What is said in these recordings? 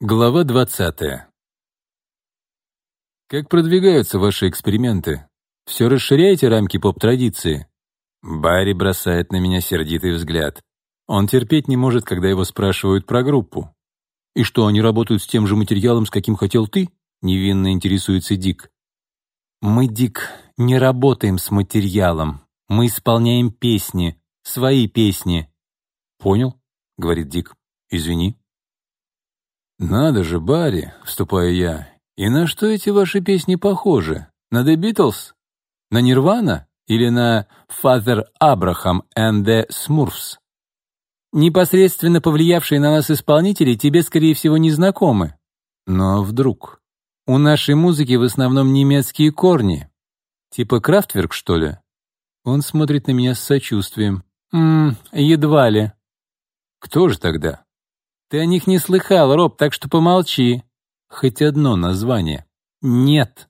Глава 20. Как продвигаются ваши эксперименты? Все расширяете рамки поп-традиции? Барри бросает на меня сердитый взгляд. Он терпеть не может, когда его спрашивают про группу. И что, они работают с тем же материалом, с каким хотел ты? Невинно интересуется Дик. Мы, Дик, не работаем с материалом. Мы исполняем песни, свои песни. Понял, говорит Дик. Извини, «Надо же, Барри!» — вступаю я. «И на что эти ваши песни похожи? На The Beatles? На Nirvana Или на Father Abraham and the Smurfs?» «Непосредственно повлиявшие на нас исполнители тебе, скорее всего, не знакомы». «Но вдруг?» «У нашей музыки в основном немецкие корни. Типа Крафтверк, что ли?» Он смотрит на меня с сочувствием. «Ммм, едва ли». «Кто же тогда?» Ты о них не слыхал, Роб, так что помолчи. Хоть одно название. Нет.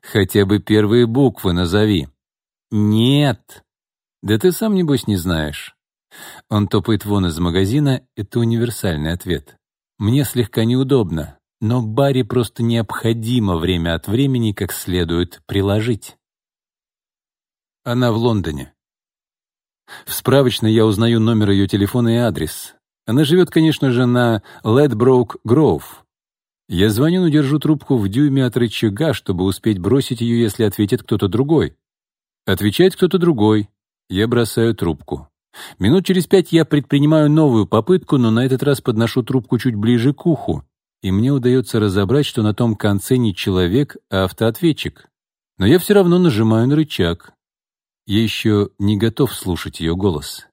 Хотя бы первые буквы назови. Нет. Да ты сам, небось, не знаешь. Он топает вон из магазина, это универсальный ответ. Мне слегка неудобно, но Барри просто необходимо время от времени как следует приложить. Она в Лондоне. В справочной я узнаю номер ее телефона и адрес. Она живет, конечно же, на Ледброук Гроув. Я звоню, но держу трубку в дюйме от рычага, чтобы успеть бросить ее, если ответит кто-то другой. Отвечает кто-то другой. Я бросаю трубку. Минут через пять я предпринимаю новую попытку, но на этот раз подношу трубку чуть ближе к уху, и мне удается разобрать, что на том конце не человек, а автоответчик. Но я все равно нажимаю на рычаг. Я еще не готов слушать ее голос.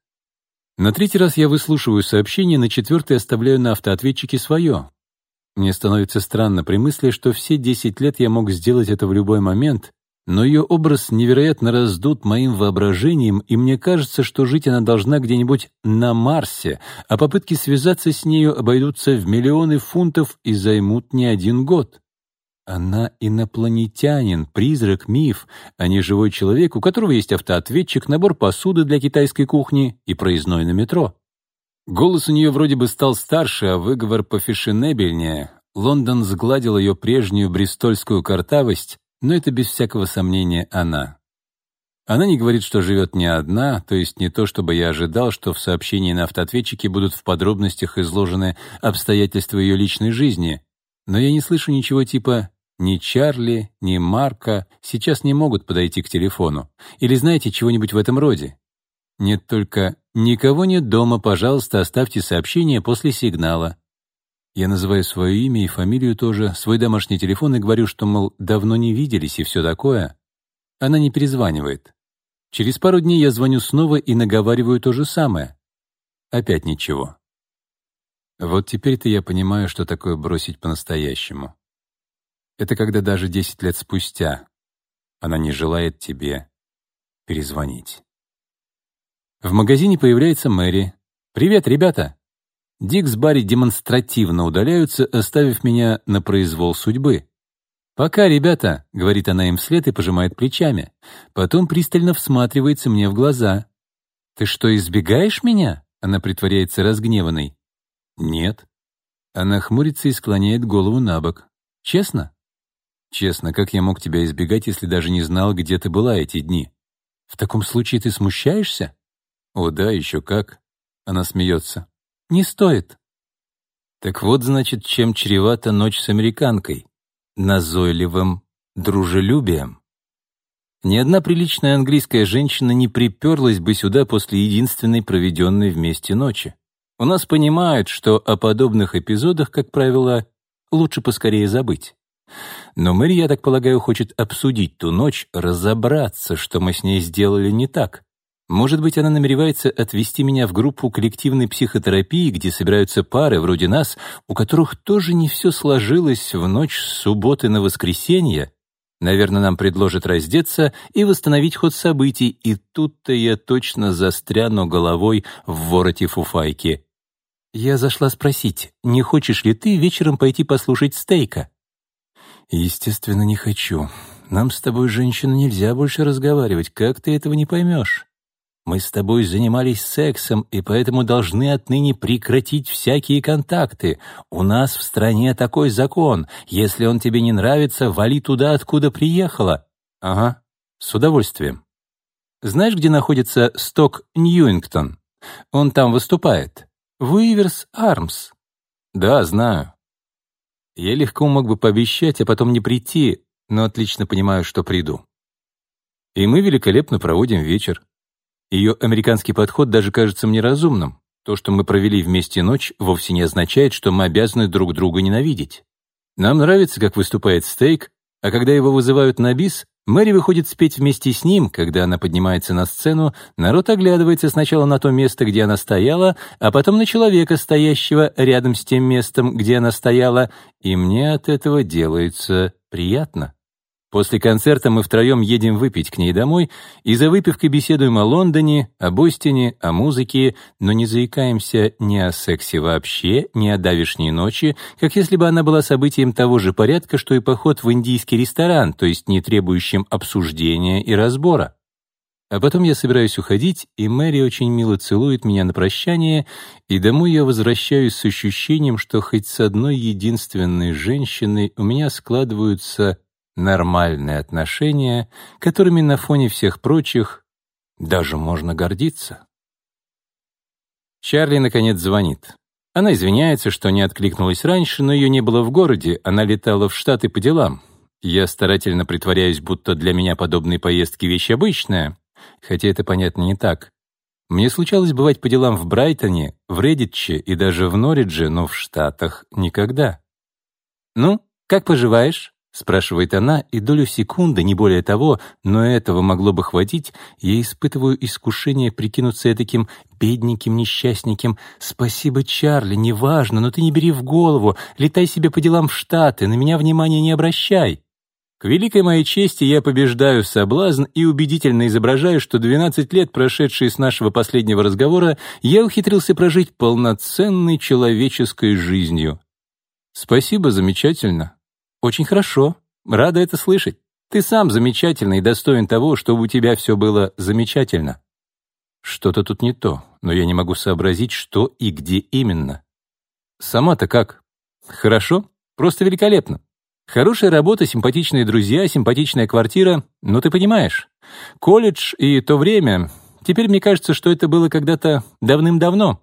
На третий раз я выслушиваю сообщение, на четвертый оставляю на автоответчике свое. Мне становится странно при мысли, что все 10 лет я мог сделать это в любой момент, но ее образ невероятно раздут моим воображением, и мне кажется, что жить она должна где-нибудь на Марсе, а попытки связаться с нею обойдутся в миллионы фунтов и займут не один год она инопланетянин, призрак, миф, а не живой человек, у которого есть автоответчик, набор посуды для китайской кухни и проездной на метро. Голос у нее вроде бы стал старше, а выговор пофешенебельнее. Лондон сгладил ее прежнюю бристольскую картавость, но это без всякого сомнения она. Она не говорит, что живет не одна, то есть не то, чтобы я ожидал, что в сообщении на автоответчике будут в подробностях изложены обстоятельства ее личной жизни, но я не слышу ничего типа ни Чарли, ни Марка сейчас не могут подойти к телефону. Или знаете чего-нибудь в этом роде? Нет только «Никого нет дома, пожалуйста, оставьте сообщение после сигнала». Я называю свое имя и фамилию тоже, свой домашний телефон и говорю, что, мол, давно не виделись и все такое. Она не перезванивает. Через пару дней я звоню снова и наговариваю то же самое. Опять ничего. Вот теперь-то я понимаю, что такое бросить по-настоящему. Это когда даже 10 лет спустя она не желает тебе перезвонить. В магазине появляется Мэри. «Привет, ребята!» Дик с Барри демонстративно удаляются, оставив меня на произвол судьбы. «Пока, ребята», — говорит она им вслед и пожимает плечами. Потом пристально всматривается мне в глаза. «Ты что, избегаешь меня?» — она притворяется разгневанной. «Нет». Она хмурится и склоняет голову на бок. «Честно?» Честно, как я мог тебя избегать, если даже не знал, где ты была эти дни? В таком случае ты смущаешься? О, да, еще как. Она смеется. Не стоит. Так вот, значит, чем чревата ночь с американкой. Назойливым дружелюбием. Ни одна приличная английская женщина не приперлась бы сюда после единственной проведенной вместе ночи. У нас понимают, что о подобных эпизодах, как правило, лучше поскорее забыть. Но Мэри, я так полагаю, хочет обсудить ту ночь, разобраться, что мы с ней сделали не так. Может быть, она намеревается отвести меня в группу коллективной психотерапии, где собираются пары вроде нас, у которых тоже не все сложилось в ночь с субботы на воскресенье. Наверное, нам предложат раздеться и восстановить ход событий, и тут-то я точно застряну головой в вороте фуфайки. Я зашла спросить, не хочешь ли ты вечером пойти послушать стейка? «Естественно, не хочу. Нам с тобой, женщина, нельзя больше разговаривать. Как ты этого не поймешь? Мы с тобой занимались сексом, и поэтому должны отныне прекратить всякие контакты. У нас в стране такой закон. Если он тебе не нравится, вали туда, откуда приехала». «Ага, с удовольствием». «Знаешь, где находится сток Ньюингтон? Он там выступает. Выверс Армс». «Да, знаю». Я легко мог бы пообещать, а потом не прийти, но отлично понимаю, что приду. И мы великолепно проводим вечер. Ее американский подход даже кажется мне разумным. То, что мы провели вместе ночь, вовсе не означает, что мы обязаны друг друга ненавидеть. Нам нравится, как выступает стейк, а когда его вызывают на бис, Мэри выходит спеть вместе с ним, когда она поднимается на сцену, народ оглядывается сначала на то место, где она стояла, а потом на человека, стоящего рядом с тем местом, где она стояла, и мне от этого делается приятно. После концерта мы втроем едем выпить к ней домой и за выпивкой беседуем о Лондоне, о Остине, о музыке, но не заикаемся ни о сексе вообще, ни о давишней ночи, как если бы она была событием того же порядка, что и поход в индийский ресторан, то есть не требующим обсуждения и разбора. А потом я собираюсь уходить, и Мэри очень мило целует меня на прощание, и домой я возвращаюсь с ощущением, что хоть с одной единственной женщиной у меня складываются нормальные отношения, которыми на фоне всех прочих даже можно гордиться. Чарли, наконец, звонит. Она извиняется, что не откликнулась раньше, но ее не было в городе, она летала в Штаты по делам. Я старательно притворяюсь, будто для меня подобные поездки — вещь обычная, хотя это, понятно, не так. Мне случалось бывать по делам в Брайтоне, в Реддитче и даже в Норридже, но в Штатах никогда. «Ну, как поживаешь?» — спрашивает она, и долю секунды, не более того, но этого могло бы хватить, я испытываю искушение прикинуться таким бедненьким несчастником. «Спасибо, Чарли, неважно, но ты не бери в голову, летай себе по делам в Штаты, на меня внимания не обращай». К великой моей чести я побеждаю соблазн и убедительно изображаю, что 12 лет, прошедшие с нашего последнего разговора, я ухитрился прожить полноценной человеческой жизнью. «Спасибо, замечательно», «Очень хорошо. Рада это слышать. Ты сам замечательный и достоин того, чтобы у тебя все было замечательно». «Что-то тут не то, но я не могу сообразить, что и где именно». «Сама-то как? Хорошо? Просто великолепно. Хорошая работа, симпатичные друзья, симпатичная квартира. Ну, ты понимаешь. Колледж и то время. Теперь мне кажется, что это было когда-то давным-давно.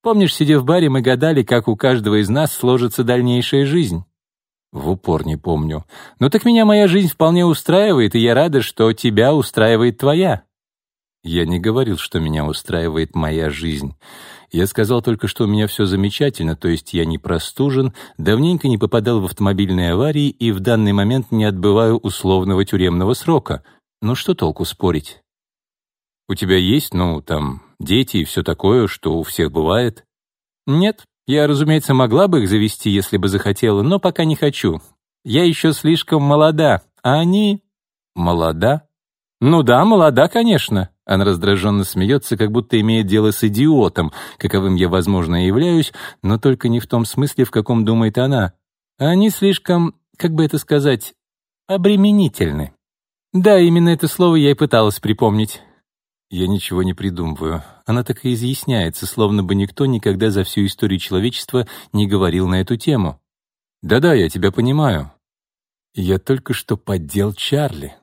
Помнишь, сидя в баре, мы гадали, как у каждого из нас сложится дальнейшая жизнь. В упор не помню. Но так меня моя жизнь вполне устраивает, и я рада, что тебя устраивает твоя. Я не говорил, что меня устраивает моя жизнь. Я сказал только, что у меня все замечательно, то есть я не простужен, давненько не попадал в автомобильные аварии и в данный момент не отбываю условного тюремного срока. Ну что толку спорить? У тебя есть, ну, там, дети и все такое, что у всех бывает? Нет, я, разумеется, могла бы их завести, если бы захотела, но пока не хочу. Я еще слишком молода, а они...» «Молода?» «Ну да, молода, конечно». Она раздраженно смеется, как будто имеет дело с идиотом, каковым я, возможно, и являюсь, но только не в том смысле, в каком думает она. Они слишком, как бы это сказать, обременительны. Да, именно это слово я и пыталась припомнить. Я ничего не придумываю. Она так и изъясняется, словно бы никто никогда за всю историю человечества не говорил на эту тему. Да-да, я тебя понимаю. Я только что поддел Чарли.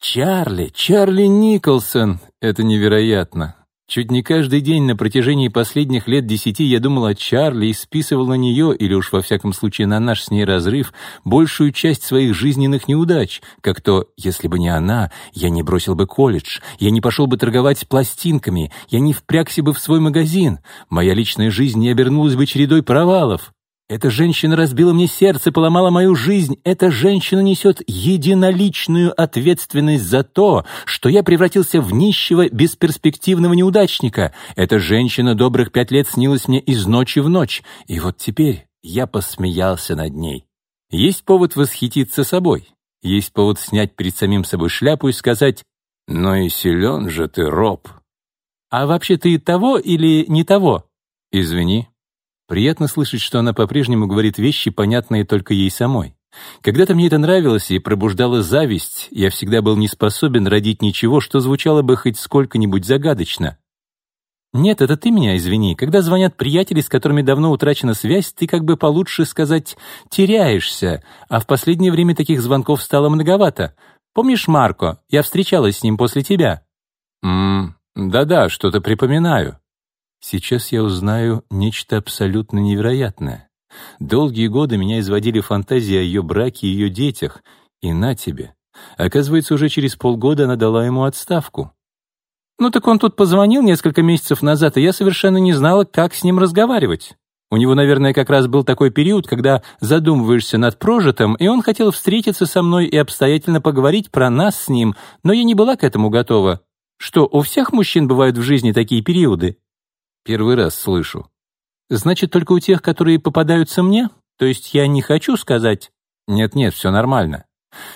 Чарли, Чарли Николсон! Это невероятно. Чуть не каждый день на протяжении последних лет десяти я думал о Чарли и списывал на нее, или уж во всяком случае на наш с ней разрыв, большую часть своих жизненных неудач, как то, если бы не она, я не бросил бы колледж, я не пошел бы торговать пластинками, я не впрягся бы в свой магазин, моя личная жизнь не обернулась бы чередой провалов. Эта женщина разбила мне сердце, поломала мою жизнь. Эта женщина несет единоличную ответственность за то, что я превратился в нищего, бесперспективного неудачника. Эта женщина добрых пять лет снилась мне из ночи в ночь. И вот теперь я посмеялся над ней. Есть повод восхититься собой. Есть повод снять перед самим собой шляпу и сказать «Но и силен же ты, роб». «А вообще ты того или не того?» «Извини, Приятно слышать, что она по-прежнему говорит вещи, понятные только ей самой. Когда-то мне это нравилось и пробуждало зависть, я всегда был не способен родить ничего, что звучало бы хоть сколько-нибудь загадочно. «Нет, это ты меня извини. Когда звонят приятели, с которыми давно утрачена связь, ты, как бы получше сказать, теряешься, а в последнее время таких звонков стало многовато. Помнишь Марко? Я встречалась с ним после тебя». «М-да-да, что-то припоминаю». Сейчас я узнаю нечто абсолютно невероятное. Долгие годы меня изводили фантазии о ее браке и ее детях. И на тебе. Оказывается, уже через полгода она дала ему отставку. Ну так он тут позвонил несколько месяцев назад, и я совершенно не знала, как с ним разговаривать. У него, наверное, как раз был такой период, когда задумываешься над прожитым, и он хотел встретиться со мной и обстоятельно поговорить про нас с ним, но я не была к этому готова. Что, у всех мужчин бывают в жизни такие периоды? Первый раз слышу. Значит, только у тех, которые попадаются мне? То есть я не хочу сказать... Нет-нет, все нормально.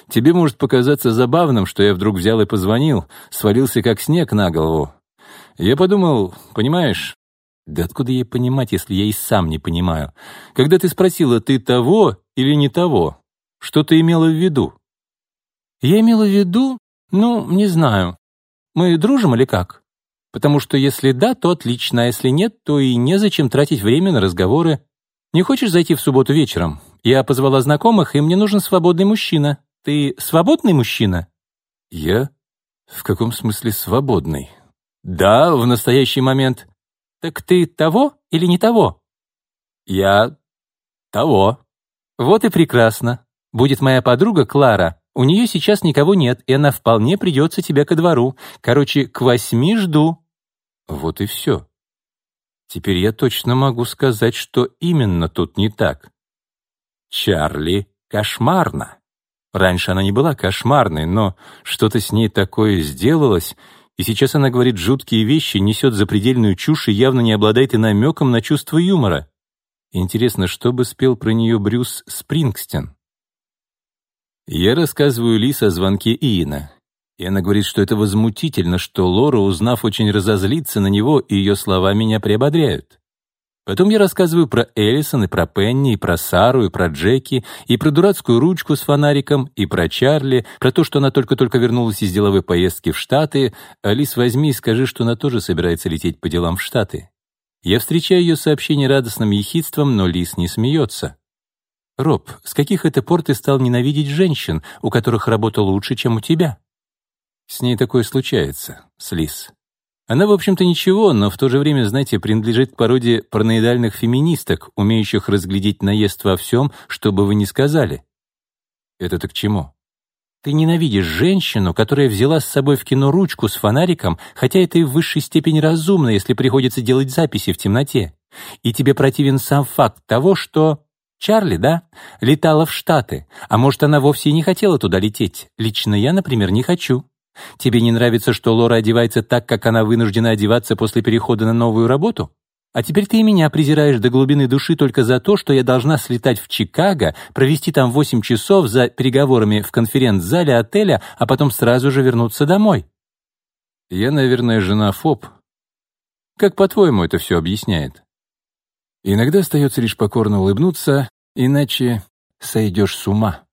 Тебе может показаться забавным, что я вдруг взял и позвонил, свалился как снег на голову. Я подумал, понимаешь... Да откуда ей понимать, если я и сам не понимаю? Когда ты спросила, ты того или не того? Что ты имела в виду? Я имела в виду, ну, не знаю. Мы дружим или как? Потому что если да, то отлично, а если нет, то и незачем тратить время на разговоры. Не хочешь зайти в субботу вечером? Я позвала знакомых, и мне нужен свободный мужчина. Ты свободный мужчина? Я? В каком смысле свободный? Да, в настоящий момент. Так ты того или не того? Я того. Вот и прекрасно. Будет моя подруга Клара. У нее сейчас никого нет, и она вполне придется тебя ко двору. Короче, к восьми жду. Вот и все. Теперь я точно могу сказать, что именно тут не так. Чарли кошмарно. Раньше она не была кошмарной, но что-то с ней такое сделалось, и сейчас она говорит жуткие вещи, несет запредельную чушь и явно не обладает и намеком на чувство юмора. Интересно, что бы спел про нее Брюс Спрингстен? Я рассказываю Лис о звонке Иена. И она говорит, что это возмутительно, что Лора, узнав, очень разозлится на него, и ее слова меня приободряют. Потом я рассказываю про Эллисон и про Пенни, и про Сару, и про Джеки, и про дурацкую ручку с фонариком, и про Чарли, про то, что она только-только вернулась из деловой поездки в Штаты. Алис, возьми и скажи, что она тоже собирается лететь по делам в Штаты. Я встречаю ее сообщение радостным ехидством, но Лис не смеется. «Роб, с каких это пор ты стал ненавидеть женщин, у которых работа лучше, чем у тебя?» С ней такое случается, с Лис. Она, в общем-то, ничего, но в то же время, знаете, принадлежит к породе параноидальных феминисток, умеющих разглядеть наезд во всем, что бы вы ни сказали. Это-то к чему? Ты ненавидишь женщину, которая взяла с собой в кино ручку с фонариком, хотя это и в высшей степени разумно, если приходится делать записи в темноте. И тебе противен сам факт того, что... Чарли, да? Летала в Штаты. А может, она вовсе и не хотела туда лететь. Лично я, например, не хочу. Тебе не нравится, что Лора одевается так, как она вынуждена одеваться после перехода на новую работу? А теперь ты и меня презираешь до глубины души только за то, что я должна слетать в Чикаго, провести там 8 часов за переговорами в конференц-зале отеля, а потом сразу же вернуться домой. Я, наверное, жена Фоб. Как, по-твоему, это все объясняет? Иногда остается лишь покорно улыбнуться, иначе сойдешь с ума.